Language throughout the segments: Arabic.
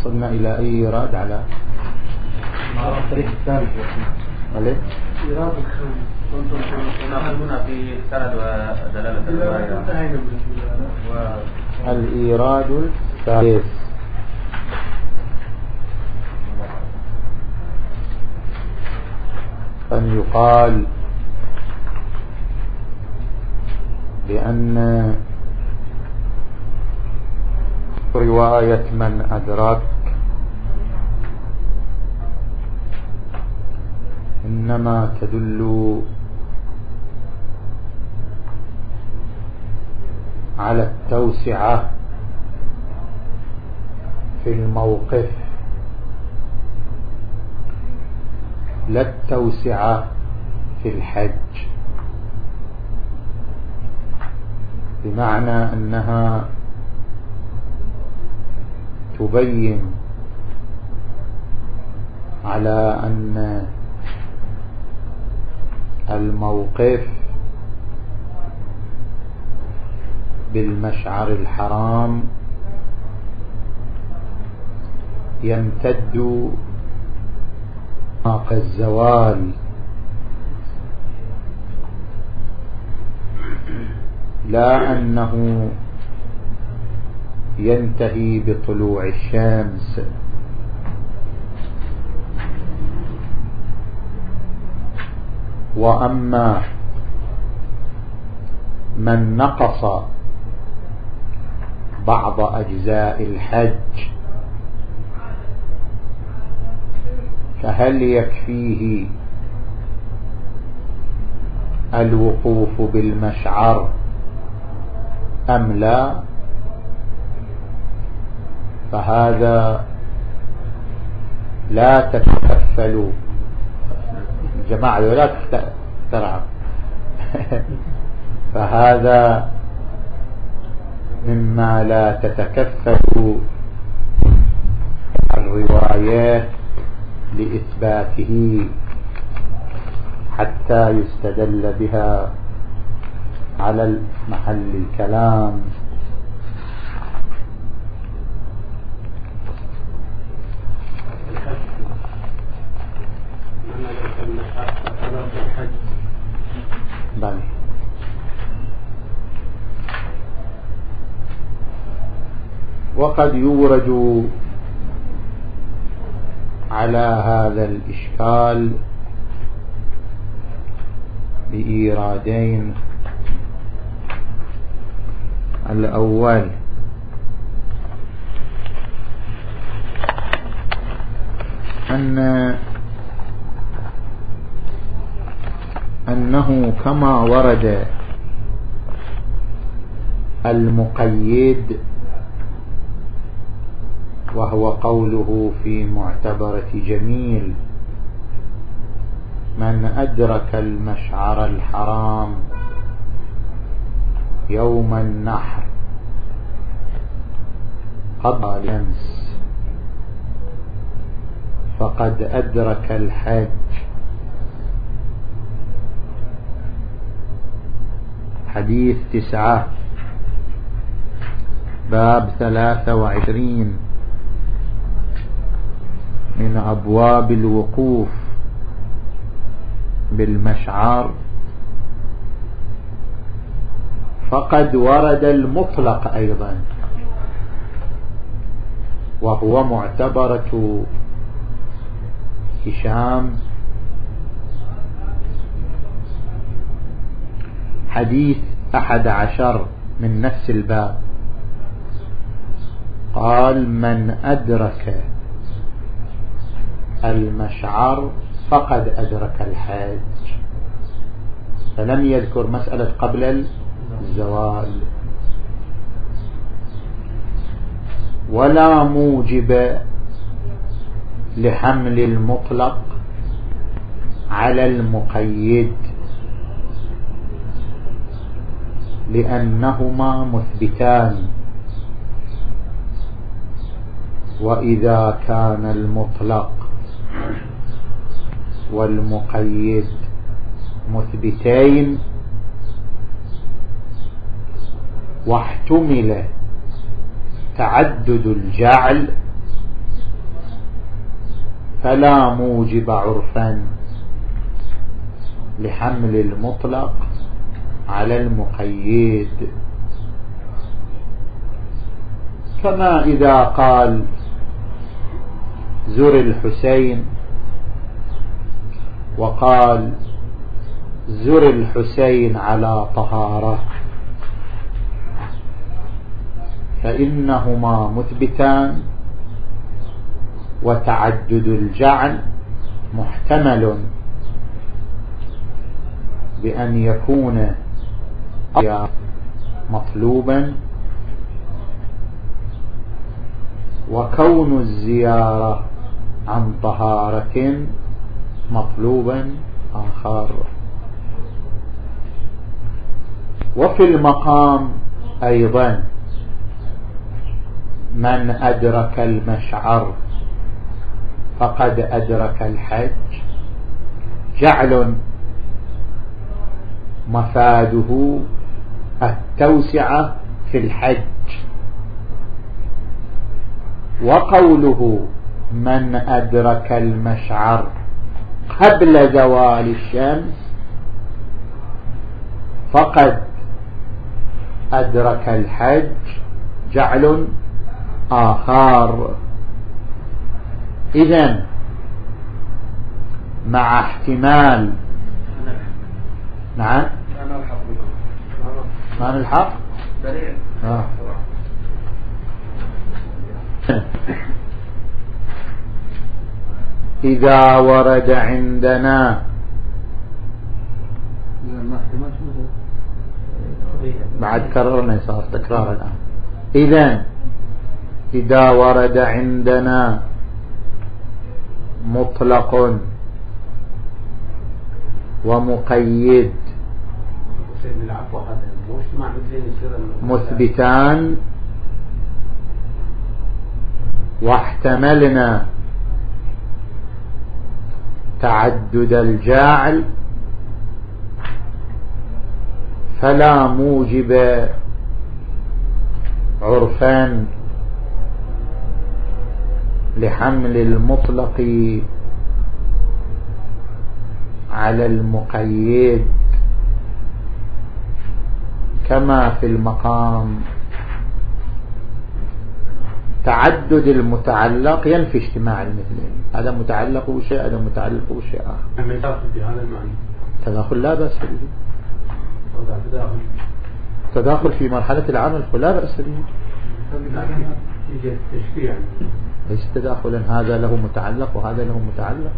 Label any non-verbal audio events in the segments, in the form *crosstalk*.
وصلنا إلى أي إيراد على الطريق الثالث عليه؟ إيراد في ودلالة الرواية الإيراد الثالث. أن يقال بأن رواية من أدرك إنما تدل على التوسعة في الموقف. لا التوسعة في الحج. بمعنى أنها تبين على أن الموقف بالمشعر الحرام يمتد ماق الزوال. لا أنه ينتهي بطلوع الشمس. وأما من نقص بعض أجزاء الحج فهل يكفيه الوقوف بالمشعر أم لا؟ فهذا لا تتكفل جماعة لا تخترع *laughs* فهذا مما لا تتكفل الروايات لإثباته حتى يستدل بها على محل الكلام. بله. وقد يورد على هذا الإشكال بإيرادين الأول. أن أنه كما ورد المقيد وهو قوله في معتبرة جميل من أدرك المشعر الحرام يوم النحر قبل الشمس فقد أدرك الحج حديث تسعة. باب ثلاثة وعشرين. من أبواب الوقوف بالمشعر. فقد ورد المطلق أيضا. وهو معتبرة هشام حديث أحد عشر من نفس الباب. قال من أدرك المشعر فقد أدرك الحج فلم يذكر مسألة قبل الزوال. ولا موجب لحمل المطلق على المقيد. لأنهما مثبتان. وإذا كان المطلق والمقيد مثبتين واحتمل تعدد الجعل فلا موجب عرفا لحمل المطلق على المقيد. كما إذا قال زر الحسين وقال زر الحسين على طهارة فإنهما مثبتان وتعدد الجعل محتمل بأن يكون مطلوبا. وكون الزيارة عن طهارة مطلوبا آخر. وفي المقام أيضا. من أدرك المشعر فقد أدرك الحج. جعل مفاده التوسعة في الحج. وقوله من أدرك المشعر قبل زوال الشمس فقد أدرك الحج جعل آخر. إذا مع احتمال نعم. ما نلحق آه. إذا ورد عندنا بعد كررنا صار تكرار الآن. إذا إذا ورد عندنا مطلق ومقيد. مثبتان واحتملنا تعدد الجاعل فلا موجب عرفان لحمل المطلق على المقيد كما في المقام. تعدد المتعلق ينفي اجتماع المثلين. هذا متعلق بشيء هذا متعلق بشيء آخر. هذا المعنى؟ تداخل لا بأس به. تداخل. في مرحلة العمل لا بأس به. ليس تداخلا هذا له متعلق وهذا له متعلق.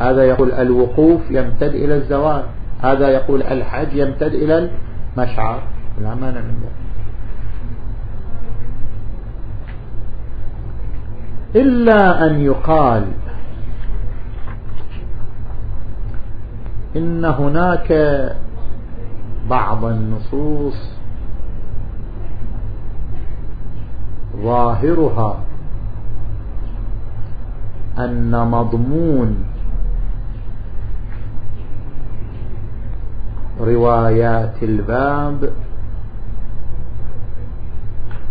هذا يقول الوقوف يمتد إلى الزوال. هذا يقول الحج يمتد إلى المشعر لا مانع من ذلك إلا أن يقال إن هناك بعض النصوص ظاهرها أن مضمون روايات الباب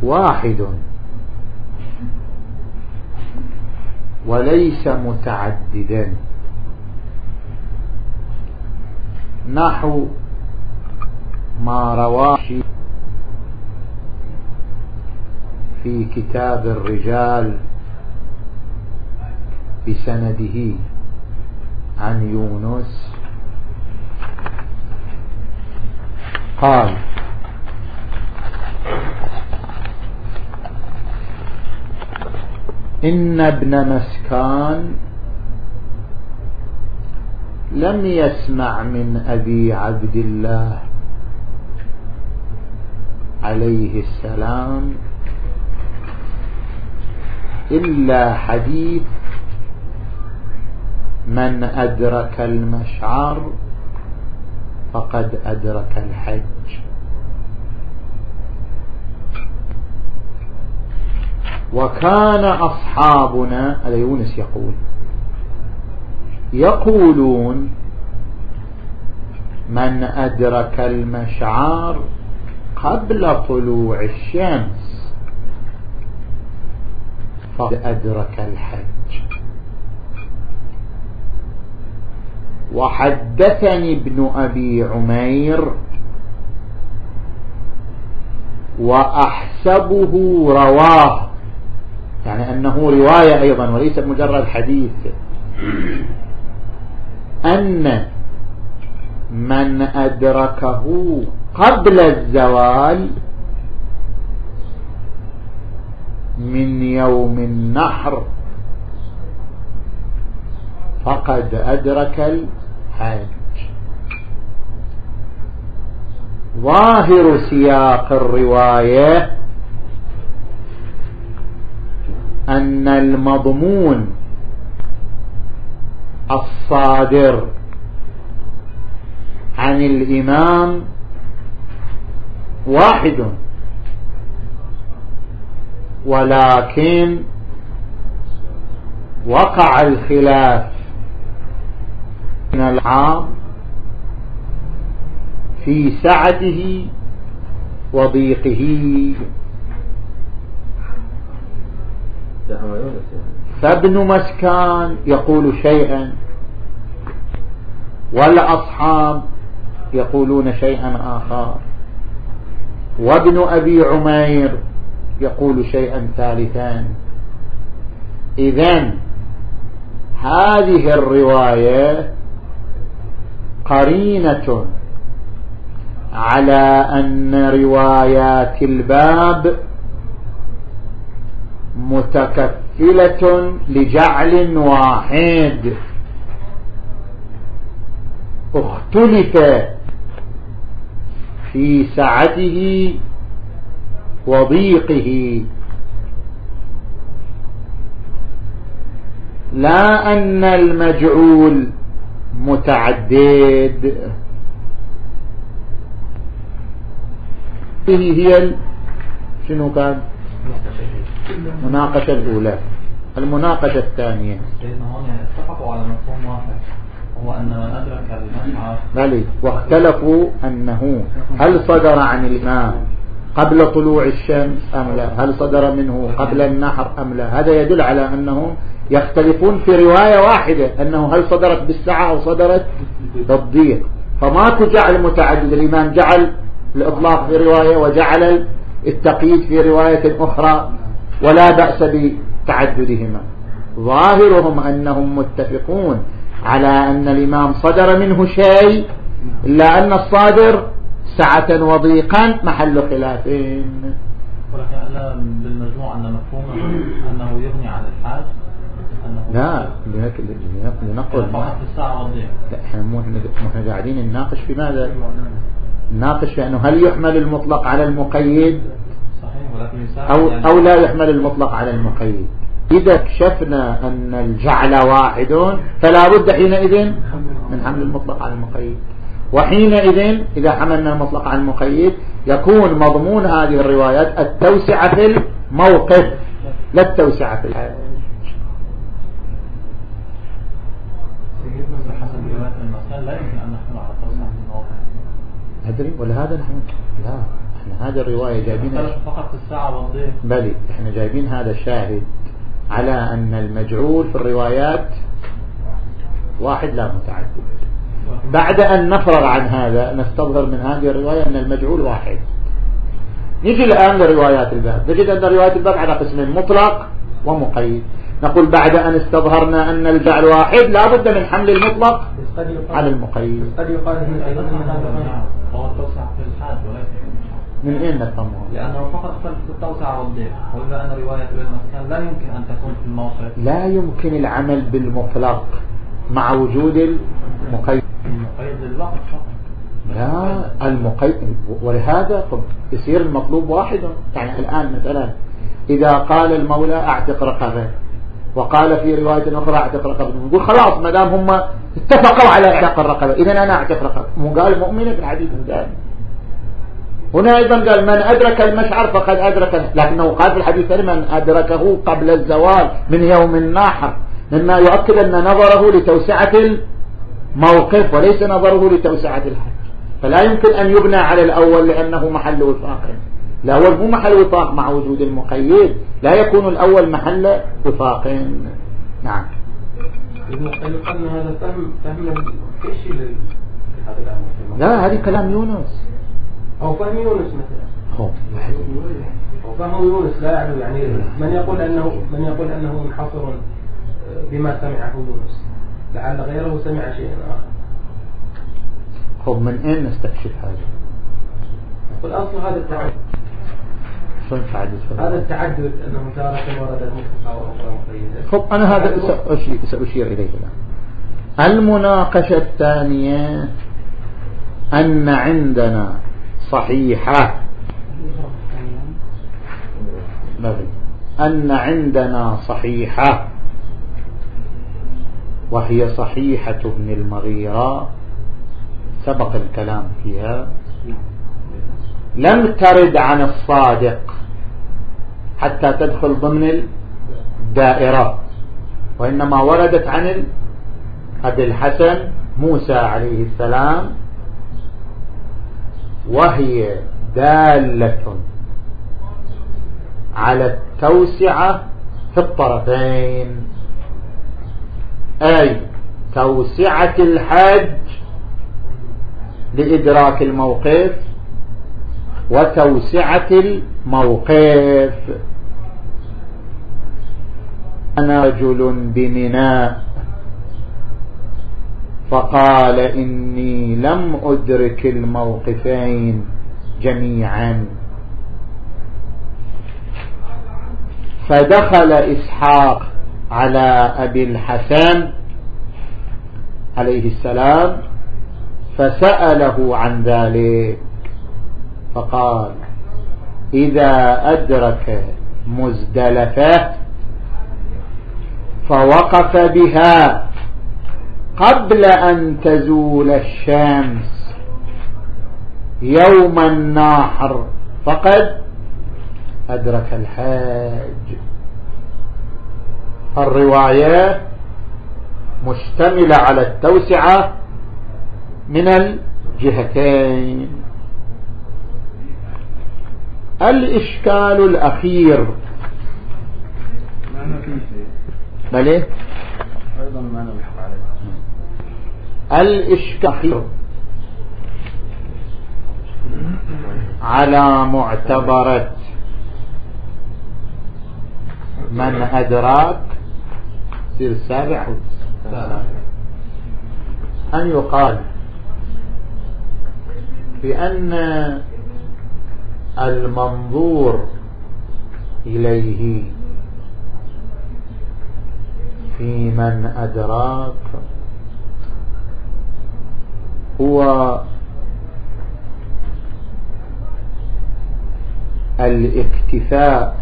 واحد. وليس متعددا. نحو ما رواه في كتاب الرجال بسنده عن يونس قال إن ابن مسكان لم يسمع من أبي عبد الله عليه السلام إلا حديث من أدرك المشعر فقد أدرك الحج. وكان أصحابنا هذا يونس يقول يقولون من أدرك المشعار قبل طلوع الشمس فقد أدرك الحج. وحدثني ابن أبي عمير وأحسبه رواه. يعني أنه رواية أيضا وليس مجرد حديث. أن من أدركه قبل الزوال من يوم النحر فقد أدرك الحج ظاهر سياق الرواية أن المضمون الصادر عن الإمام واحد ولكن وقع الخلاف. من العام في سعته وضيقه. فابن مسكان يقول شيئا والأصحاب يقولون شيئا آخر. وابن أبي عمير يقول شيئا ثالثا. إذن هذه الرواية قرينة على أن روايات الباب متكفلة لجعل واحد. اختلف في سعته وضيقه. لا أن المجعول متعدد. هي شنو كان المناقشة الأولى. المناقشة الثانية. اتفقوا على مفهوم واحد هو أن من أدرك المشعر واختلفوا أنه هل صدر عن الإمام قبل طلوع الشمس أم لا؟ هل صدر منه قبل النحر أم لا؟ هذا يدل على أنهم يختلفون في رواية واحدة أنه هل صدرت بالساعة أو صدرت بالضيق. فماكو جعل متعدد الإمام جعل الإطلاق في رواية وجعل التقييد في رواية أخرى ولا بأس بتعددهما. ظاهرهم أنهم متفقون على أن الإمام صدر منه شيء إلا أن الصادر سعة وضيقا محل خلافين ولكن بالمجموع أن مفهومه أنه يغني عن الحاج. لا لنقل. إحنا قاعدين نناقش في ماذا؟ نناقش في أنه هل يحمل المطلق على المقيد؟ أو, يعني أو لا يحمل المطلق على المقيد. إذا اكشفنا أن الجعل واحد فلا بد حينئذ من حمل المطلق على المقيد. وحينئذ إذا حملنا المطلق على المقيد يكون مضمون هذه الروايات التوسعة في الموقف. لا التوسعة في الحال أدري ولا هذا نحن؟ لا إحنا هذه الرواية جايبينها فقط الساعة والضيف. بلي إحنا جايبين هذا الشاهد على أن المجعول في الروايات واحد لا متعدد. بعد أن نفرغ عن هذا نستظهر من هذه الرواية أن المجعول واحد. نجي الآن لروايات الباب نجد أن روايات الباب على قسمين مطلق ومقيد. نقول بعد أن استظهرنا أن الجعل واحد لا بد من حمل المطلق على المقيد. قد يقال من أين نفهمه؟ لأنه فقط في التوسع والضيق وإذا أن رواية المسكن لا يمكن أن تكون في الموقف. لا يمكن العمل بالمطلق مع وجود المقيد. المقيد للوقت فقط. لا المقيد ولهذا طب يصير المطلوب واحدا يعني الآن مثلا إذا قال المولى أعتق رقبة. وقال في رواية أخرى أعتق رقبة. يقول خلاص ما دام هم اتفقوا على إعتاق الرقبة إذا أنا أعتق رقبة. مو قال مؤمنة في الحديث قال. هنا أيضا قال من أدرك المشعر فقد أدرك لكنه قال في الحديث من أدركه قبل الزوال من يوم الناحر مما يؤكد أن نظره لتوسعة الموقف وليس نظره لتوسعة الحج. فلا يمكن أن يبنى على الأول لأنه محل وفاق. الأول مو محل وفاق مع وجود المقيد لا يكون الأول محل وفاق نعم. قلنا هذا فهم فهم لا هذه كلام يونس. أو فهم يونس مثلا. أو فهم يونس لا يعني يعني. من يقول أنه من يقول أنه منحصر بما سمعه يونس. لعل غيره سمع شيئا آخر. خب من أين نستكشف هذا؟ والأصل هذا تعدد؟ هذا التعدد أنه تارة وردت مطلقة وأخرى مقيدة. خب أنا هذا سأشير, سأشير إليه الآن. المناقشة الثانية أن عندنا صحيحة. أن عندنا صحيحة. وهي صحيحة ابن المغيرة. سبق الكلام فيها. لم ترد عن الصادق حتى تدخل ضمن الدائرة وإنما وردت عن أبي الحسن موسى عليه السلام وهي دالة على التوسعة في الطرفين. أي توسعة الحج لإدراك الموقف وتوسعة الموقف. أنا رجل بمناء فقال إني لم أدرك الموقفين جميعا. فدخل إسحاق على أبي الحسن عليه السلام فسأله عن ذلك. فقال إذا أدرك مزدلفة فوقف بها قبل أن تزول الشمس. يوم الناحر فقد أدرك الحاج. الرواية مشتملة على التوسعة من الجهتين. الإشكال الأخير. بل إيه أيضا ما نلحق عليه الإشكال على معتبرة من أدراك سير السابع أن يقال بأن المنظور إليه في من أدراك هو الاكتفاء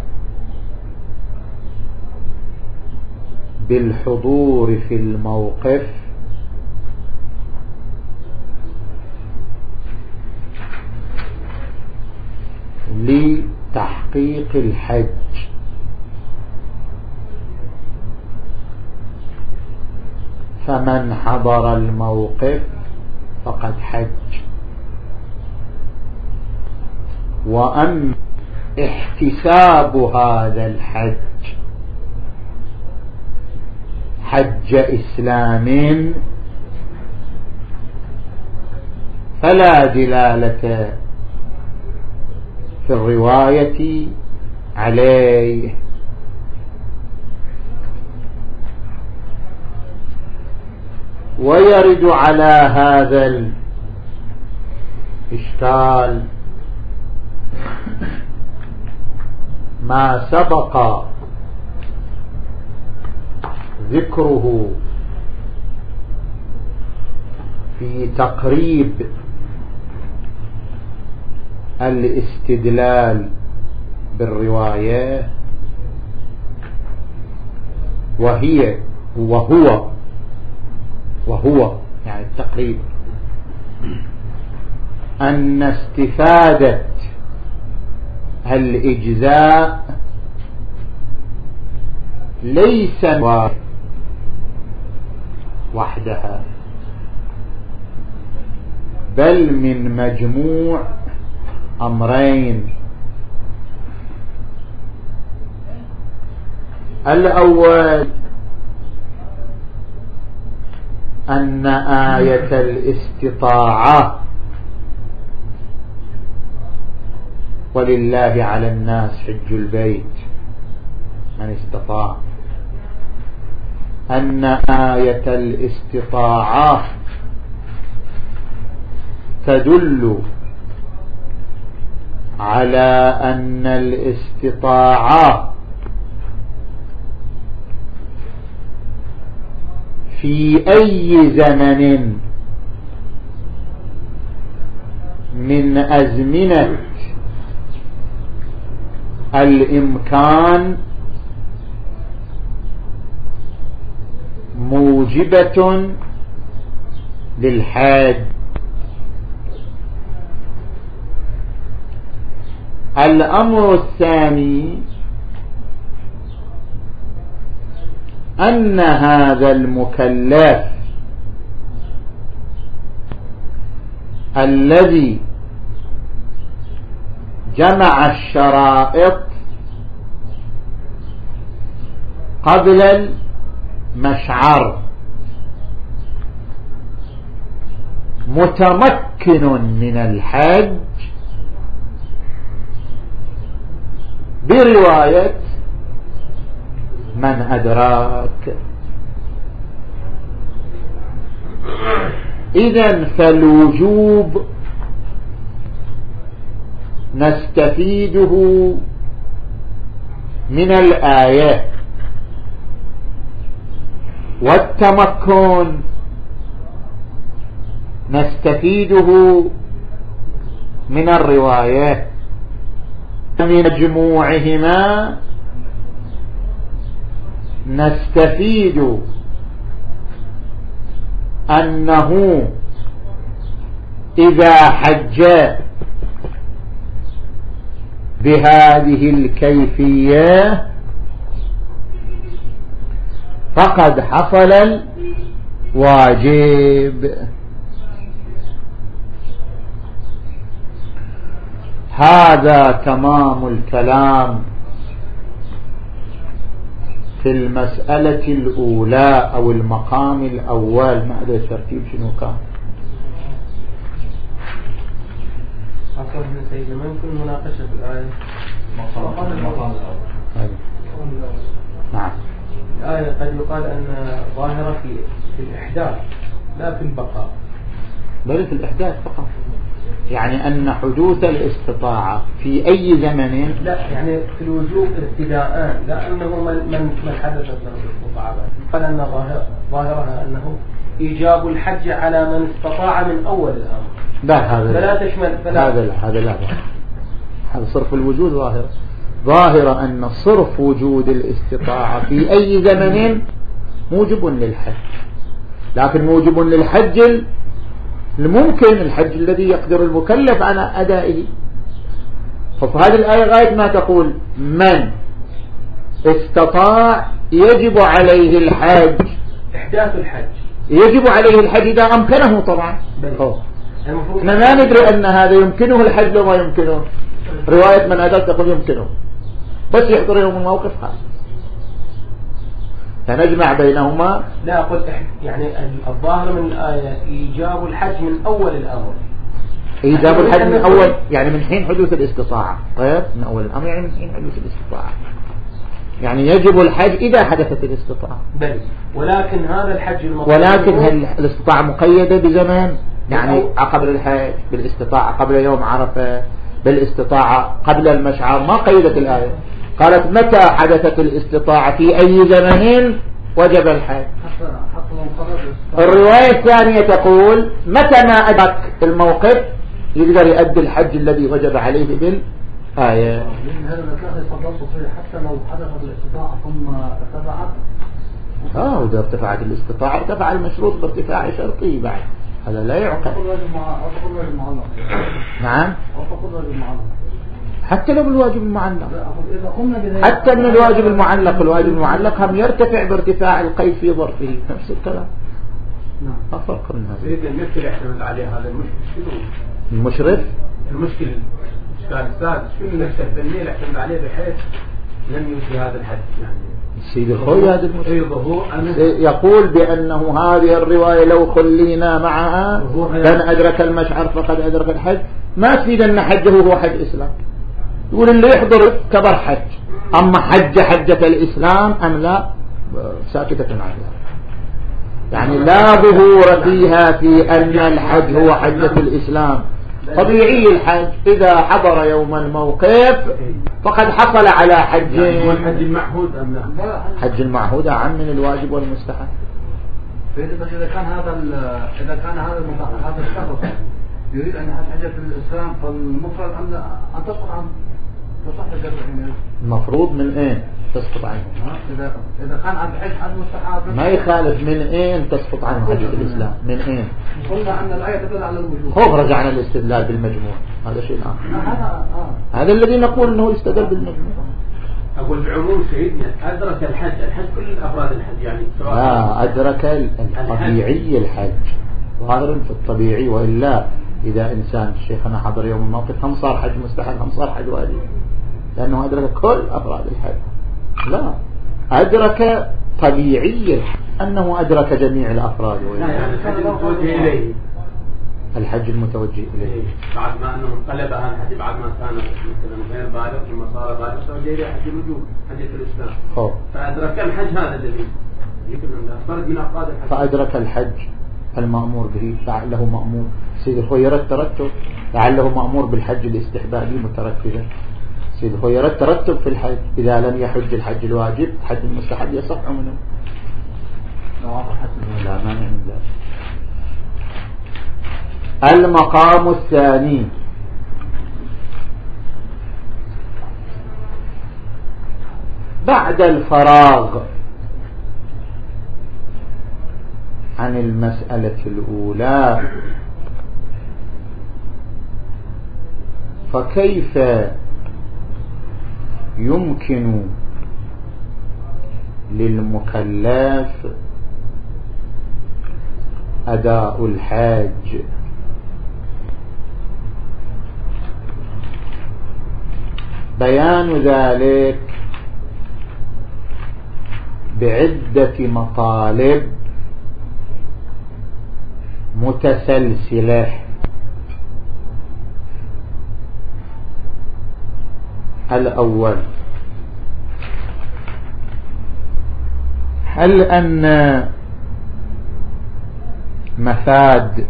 بالحضور في الموقف لتحقيق الحج. فمن حضر الموقف فقد حج. وأن احتساب هذا الحج حج إسلام فلا دلالة في الرواية عليه. ويرد على هذا الإشكال ما سبق ذكره في تقريب الاستدلال بالرواية وهي وهو وهو يعني التقريب أن استفادة الإجزاء ليس وحدها بل من مجموع أمرين. الأول أن آية الاستطاعة ولله على الناس حج البيت. من استطاع. أن آية الاستطاعة تدل على أن الاستطاعة في أي زمن من أزمنة الإمكان موجبة للحاج الأمر الثاني أن هذا المكلف الذي جمع الشرائط قبل المشعر متمكن من الحج برواية من أدراك. إذا فالوجوب نستفيده من الآيات والتمكن نستفيده من الروايات من مجموعهما نستفيد أنه إذا حج بهذه الكيفية فقد حصل الواجب. هذا تمام الكلام في المسألة الأولى أو المقام الأول. ما أدري الترتيب شنو كان. عفوا سيدنا ما يمكن مناقشة في الآية؟ مقام المقام الأول. نعم. الآية قد يقال أن ظاهرة في في الإحداث لا في البقاء. بل في الإحداث فقط. يعني أن حدوث الاستطاعة في أي زمن؟ لا يعني في الوجوب ابتداء لا أنه من من من حدثت له الاستطاعة قال أن ظاهرها أنه إيجاب الحج على من استطاع من أول الأمر. لا هذا فلا تشمل فلا. هذا لا هذا لا هذا صرف الوجود ظاهر. ظاهر أن صرف وجود الاستطاعة في أي زمن موجب للحج. لكن موجب للحج الممكن الحج الذي يقدر المكلف على أدائه. فهذه الآية غاية ما تقول من استطاع يجب عليه الحج. إحداث الحج. يجب عليه الحج إذا أمكنه طبعا. إحنا ما ندري أن هذا يمكنه الحج لو ما يمكنه. رواية من أداء تقول يمكنه. بس يحضر يوم الموقف. خاص فنجمع بينهما لا قلت يعني الظاهر من الآية إيجاب الحج من أول الأمر. إيجاب الحج من أول يعني من حين حدوث الاستطاعة. طيب من أول الأمر يعني من حين حدوث الاستطاعة. يعني يجب الحج إذا حدثت الاستطاعة. بل ولكن هذا الحج ولكن هل الاستطاعة مقيدة بزمان يعني قبل الحج بالاستطاعة قبل يوم عرفة بالاستطاعة قبل المشعر ما قيدت الآية؟ قالت متى حدثت الاستطاعة؟ في أي زمن وجب الحج؟ الرواية الثانية تقول متى ما أدرك الموقف يقدر يؤدي الحج الذي وجب عليه بالآية. هذا حتى لو حدثت الاستطاعة ثم ارتفعت آه وإذا ارتفعت الاستطاعة ارتفع المشروط بارتفاع شرطه بعد. هذا لا يعقل. نعم. حتى لو بالواجب المعلق. حتى من الواجب المعلق الواجب المعلق هم يرتفع بارتفاع القيد في ظرفه. نفس الكلام. نعم. ما فرق من هذا. سيد المشكلة يعتمد عليه هذا المشكل شنو؟ المشرف؟ المشكل الإشكال السادس. شنو النفس الفنية اللي يعتمد عليه بحيث لم يوفي هذا الحد. يعني السيد الخوي هذا المشكل أي ظهور يقول بأنه هذه الرواية لو خلينا معها كان أدرك المشعر فقد أدرك الحج. ما تفيد أن حجه هو حج إسلام. يقول اللي يحضر كبر حج أما حج حجة الإسلام أم لا؟ ساكتة عن ذلك. يعني لا ظهور فيها في أن الحج هو حجة الإسلام. طبيعي الحج. إذا حضر يوم الموقف فقد حصل على حج. يعني الحج المعهود أم لا؟ حج المعهود أعم من الواجب والمستحب. بس إذا كان هذا إذا كان هذا هذا الشخص يريد أن حجة الإسلام فالمفرد أن تسقط عنه المفروض من أين تسقط عنه؟ اذا إذا كان عن بحيث عن مستحاب ما يخالف من أين تسقط عنه حجة الإسلام؟ من أين؟ قلنا أن الآية تدل على الوجود. خوف رجعنا الاستدلال بالمجموع. هذا شيء آخر. هذا آه. هذا الذي نقول إنه يستدل بالمجموع. أقول بعموم سيدنا أدرك الحج. الحج كل أفراد الحج يعني سواء لا أدرك الطبيعي الحج. ظاهر في الطبيعي وإلا إذا إنسان شيخنا حضر يوم الموقف هم صار حج مستحب هم صار حج واجب. لأنه أدرك كل أفراد الحج لا. أدرك طبيعي أنه أدرك جميع الأفراد. لا يعني الحج المتوجه إليه. الحج المتوجه إليه. إيه. بعد ما أنه انقلبها الحج بعد ما كان مثلا غير بالغ ثم صار بالغ توجه إليه حج الوجوب حج الإسلام. خوف. فأدرك الحج هذا الذي يمكن أن فرد من أفراد الحج. فأدرك الحج المأمور به لعله مأمور. سيد الخير الترتب لعله مأمور بالحج الاستحبابي مترتبا سيد الخير الترتب في الحج. إذا لم يحج الحج الواجب حج المستحب يصح منه؟ لا مانع من ذلك. المقام الثاني. بعد الفراغ عن المسألة الأولى. فكيف يمكن للمكلف أداء الحاج. بيان ذلك بعدة مطالب متسلسلة. الأول. هل أن مفاد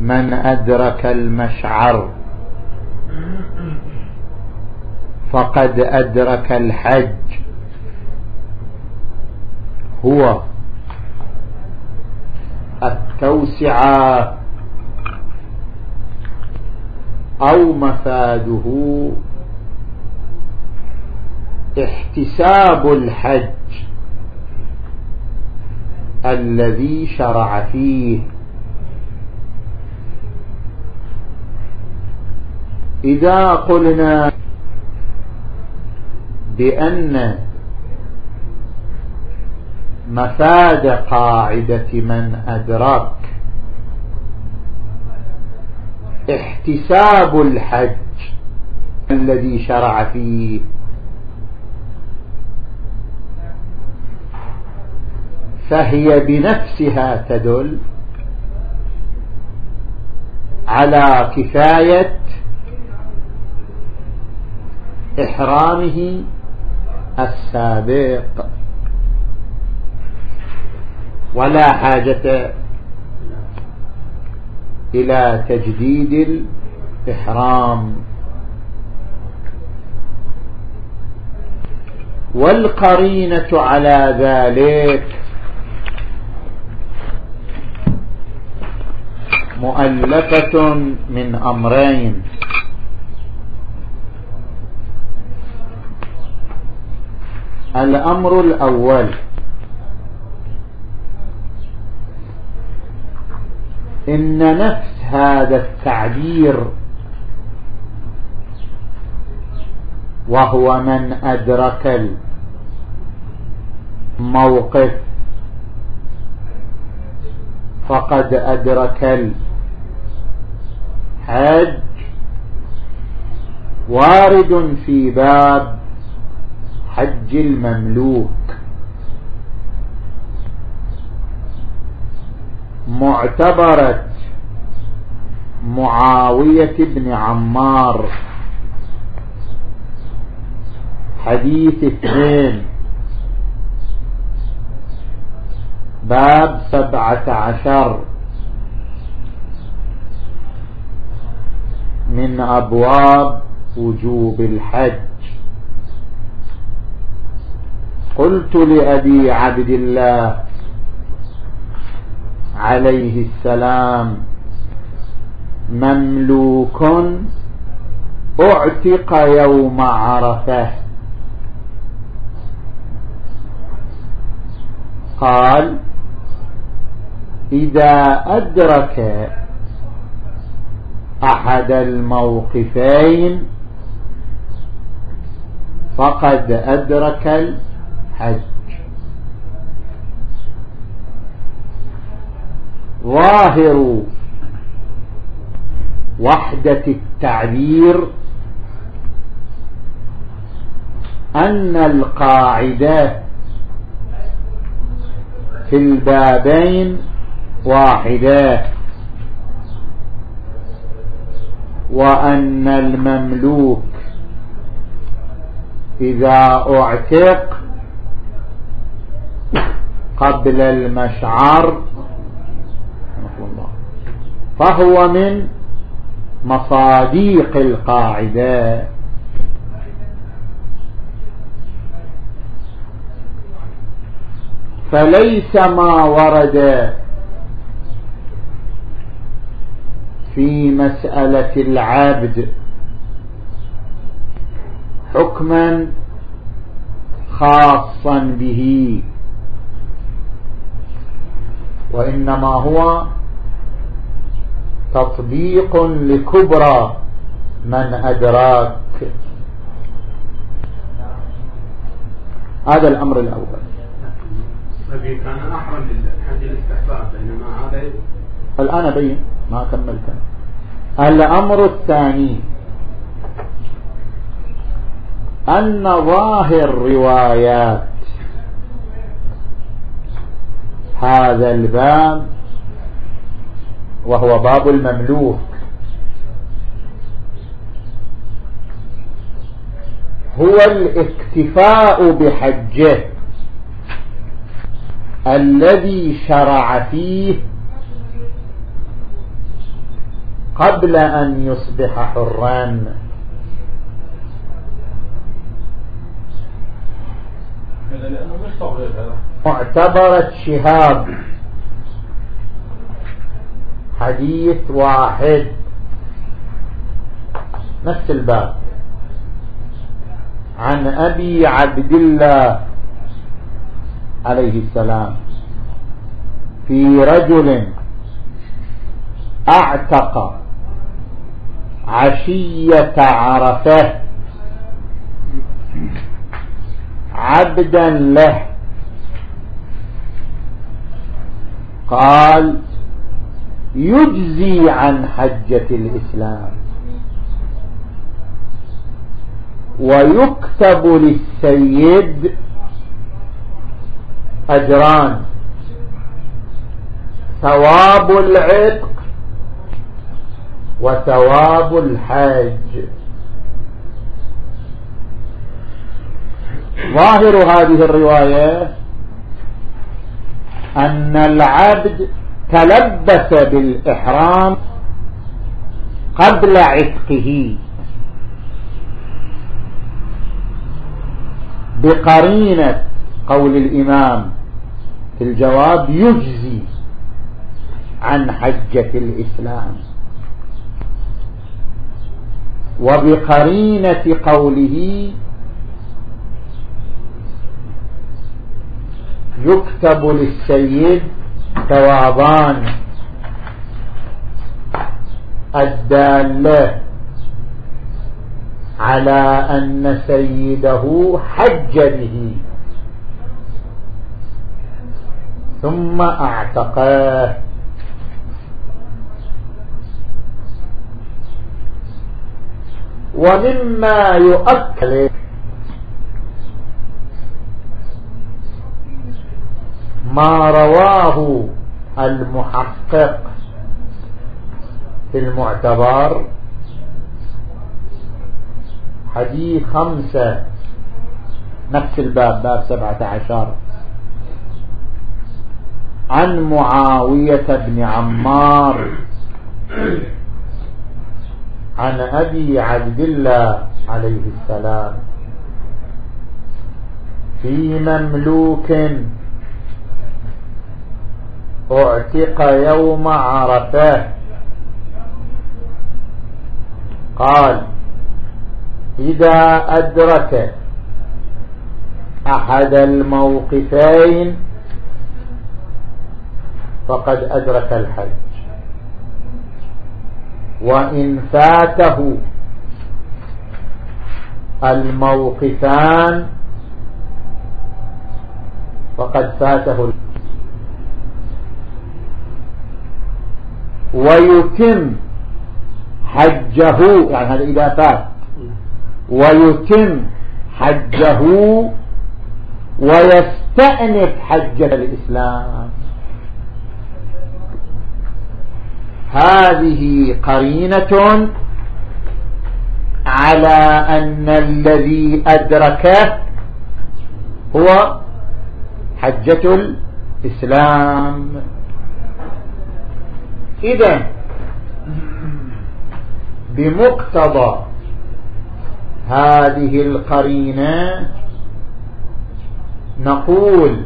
من أدرك المشعر فقد أدرك الحج هو التوسعة أو مفاده. احتساب الحج الذي شرع فيه. إذا قلنا بأن مفاد قاعدة من أدرك احتساب الحج الذي شرع فيه. فهي بنفسها تدل على كفاية إحرامه السابق. ولا حاجة إلى تجديد الإحرام. والقرينة على ذلك مؤلفة من أمرين. الأمر الأول إن نفس هذا التعبير وهو من أدرك الموقف فقد أدرك الحج وارد في باب حج المملوك. معتبرة معاوية بن عمار. حديث اثنين. باب سبعة عشر. من أبواب وجوب الحج. قلت لأبي عبد الله عليه السلام مملوك أعتق يوم عرفة. قال إذا أدرك أحد الموقفين فقد أدرك الحج. ظاهر وحدة التعبير أن القاعدة في البابين واحدة وأن المملوك إذا أعتق قبل المشعر فهو من مصاديق القاعدة. فليس ما ورد في مسألة العبد حكما خاصا به وإنما هو تطبيق لكبرى من أدراك. هذا الأمر الأول. الذي كان أحرم للحج الاستحباب بينما هذا الآن بين ما كملت. الأمر الثاني أن ظاهر روايات هذا الباب وهو باب المملوك. هو الاكتفاء بحجه الذي شرع فيه قبل أن يصبح حرا. معتبرة شهاب. حديث واحد. نفس الباب. عن أبي عبد الله عليه السلام. في رجل أعتق عشية عرفة. عبدا له. قال يجزي عن حجة الإسلام. ويكتب للسيد أجران. ثواب العتق وثواب الحاج. ظاهر هذه الرواية أن العبد تلبس بالإحرام قبل عتقه. بقرينة قول الإمام في الجواب يجزي عن حجة الإسلام. وبقرينة قوله يكتب للسيد ثوابان الدالة على أن سيده حج به. ثم اعتقاه. ومما يؤكد ما رواه المحقق في المعتبر حديث خمسة نفس الباب باب سبعة عشر. عن معاوية بن عمار عن أبي عبد الله عليه السلام في مملوك أعتق يوم عرفة. قال إذا أدرك أحد الموقفين فقد أدرك الحج. وإن فاته الموقفان فقد فاته ويتم حجه يعني هذا إذا فات. ويتم حجه ويستأنف حج الإسلام. هذه قرينة على أن الذي أدركه هو حجة الإسلام. إذا بمقتضى هذه القرينة نقول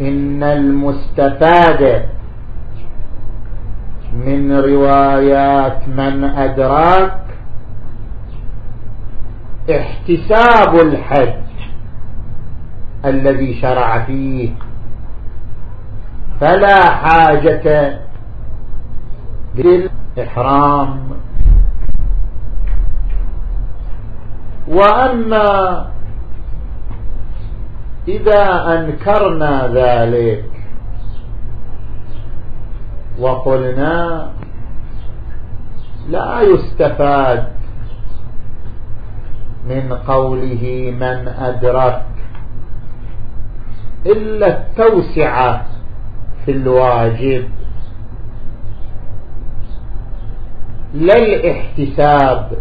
إن المستفاد من روايات من أدراك احتساب الحج الذي شرع فيه. فلا حاجة بالإحرام. وأما إذا أنكرنا ذلك وقلنا لا يستفاد من قوله من أدرك إلا التوسعة في الواجب. لا الاحتساب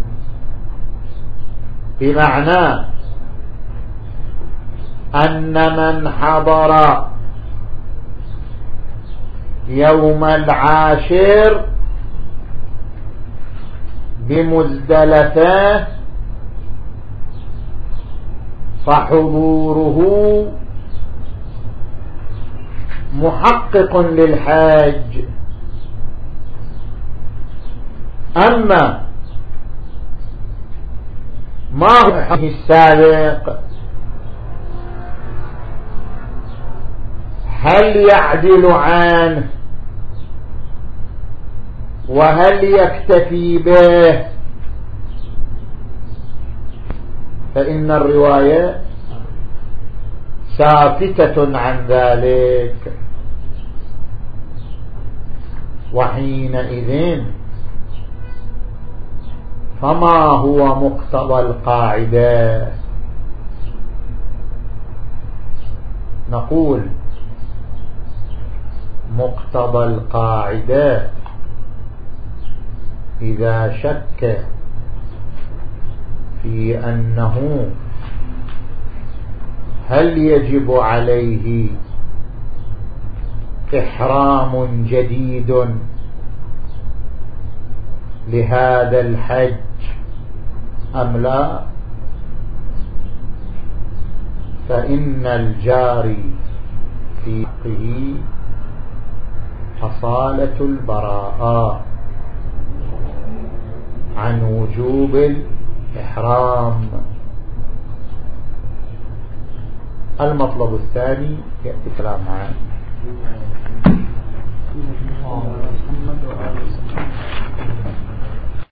بمعنى أن من حضر يوم العاشر بمزدلفة فحضوره محقق للحاج. أما ما هو السابق؟ هل يعدل عنه؟ وهل يكتفي به؟ فإن الرواية سافتة عن ذلك. وحينئذ فما هو مقتضى القاعدة؟ نقول مقتضى القاعدة إذا شك في أنه هل يجب عليه إحرام جديد لهذا الحج أم لا؟ فإن الجاري في حقه حصالة البراءة عن وجوب الإحرام. المطلب الثاني يأتي كلام عنه محمد وآل